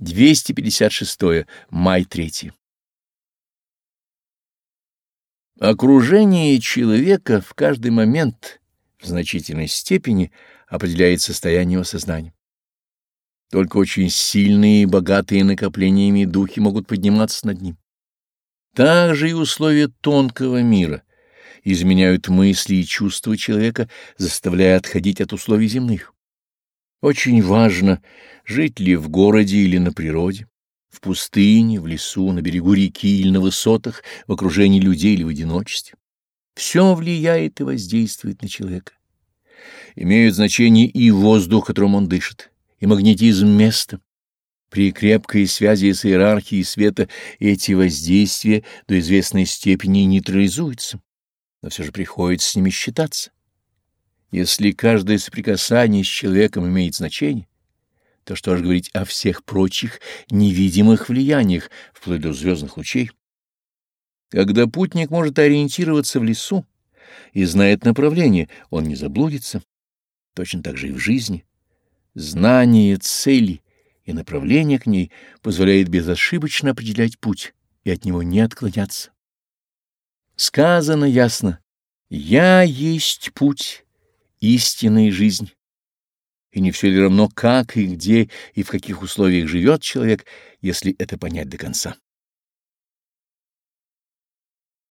256. Май 3. Окружение человека в каждый момент в значительной степени определяет состояние его сознания. Только очень сильные и богатые накоплениями духи могут подниматься над ним. Также и условия тонкого мира изменяют мысли и чувства человека, заставляя отходить от условий земных. Очень важно, жить ли в городе или на природе, в пустыне, в лесу, на берегу реки или на высотах, в окружении людей или в одиночестве. Все влияет и воздействует на человека. Имеют значение и воздух, которым он дышит, и магнетизм места. При крепкой связи с иерархией света эти воздействия до известной степени нейтрализуются, но все же приходится с ними считаться. Если каждое соприкасание с человеком имеет значение, то что же говорить о всех прочих невидимых влияниях, вплоть до звездных лучей? Когда путник может ориентироваться в лесу и знает направление, он не заблудится. Точно так же и в жизни. Знание цели и направление к ней позволяет безошибочно определять путь и от него не отклоняться. Сказано ясно «Я есть путь» истинная жизнь. И не все ли равно, как и где и в каких условиях живет человек, если это понять до конца.